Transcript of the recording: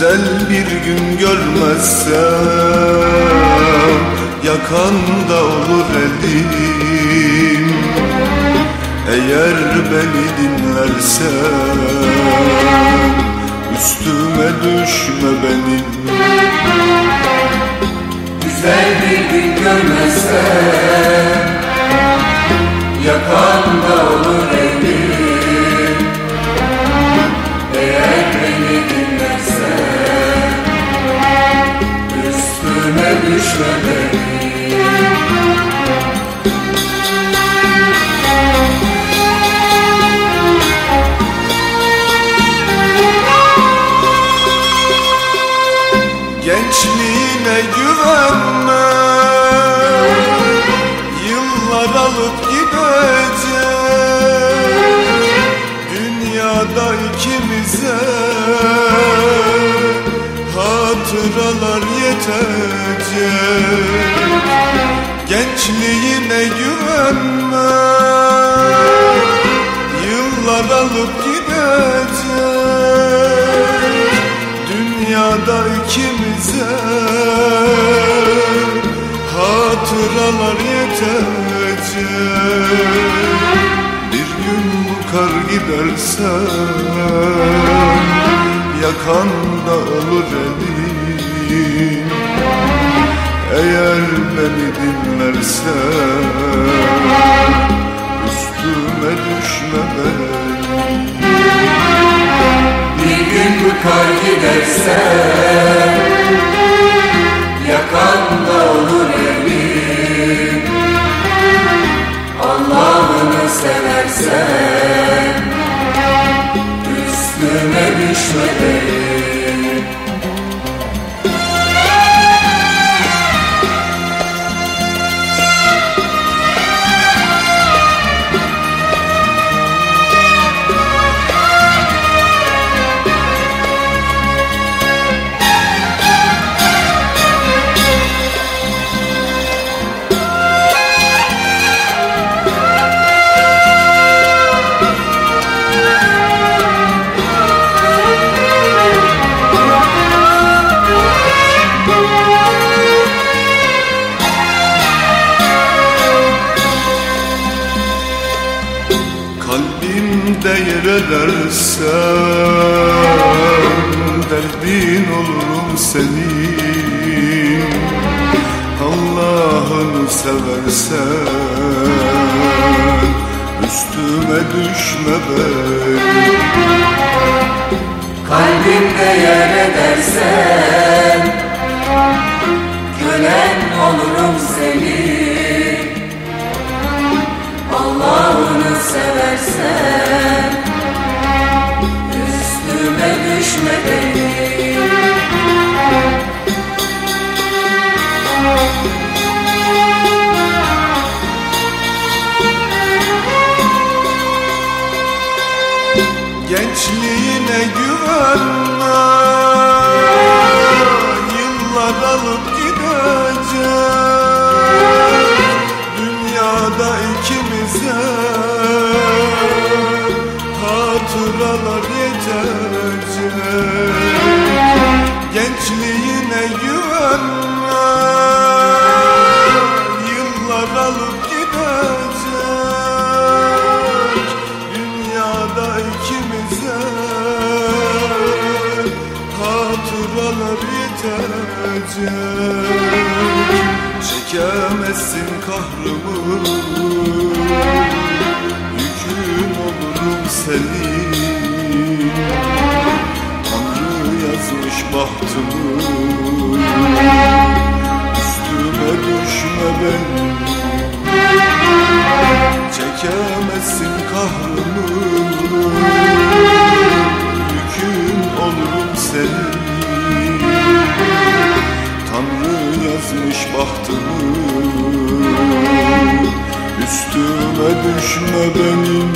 Güzel bir gün görmezsem Yakanda olur elim. Eğer beni dinlersen Üstüme düşme benim Güzel bir gün görmezsem Yakanda olur elim Gençliğine güvenme Yıllar alıp gidecek Dünyada ikimize Hatıralar yetecek. Gençliğine güvenme Hatıralar yetecek. Bir gün bu kar giderse Yakanda olur elim Eğer beni dinlersen Üstüme düşme benim Bir gün bu kar giderse Yer edersen Derdin olurum senin. Allah'ını seversen Üstüme düşme benim Kalbimde yer edersen Gölen olurum senin Allah'ını seversen güvenme Yıllar alıp gidecek Dünyada ikimize Hatıralar yetecek yetecek Çekemezsin kahrımı Yükün olurum senin Tanrı yazmış bahtımı Üstüme düşme benim Çekemezsin kahrımı bahtımı Üstüme düşme benim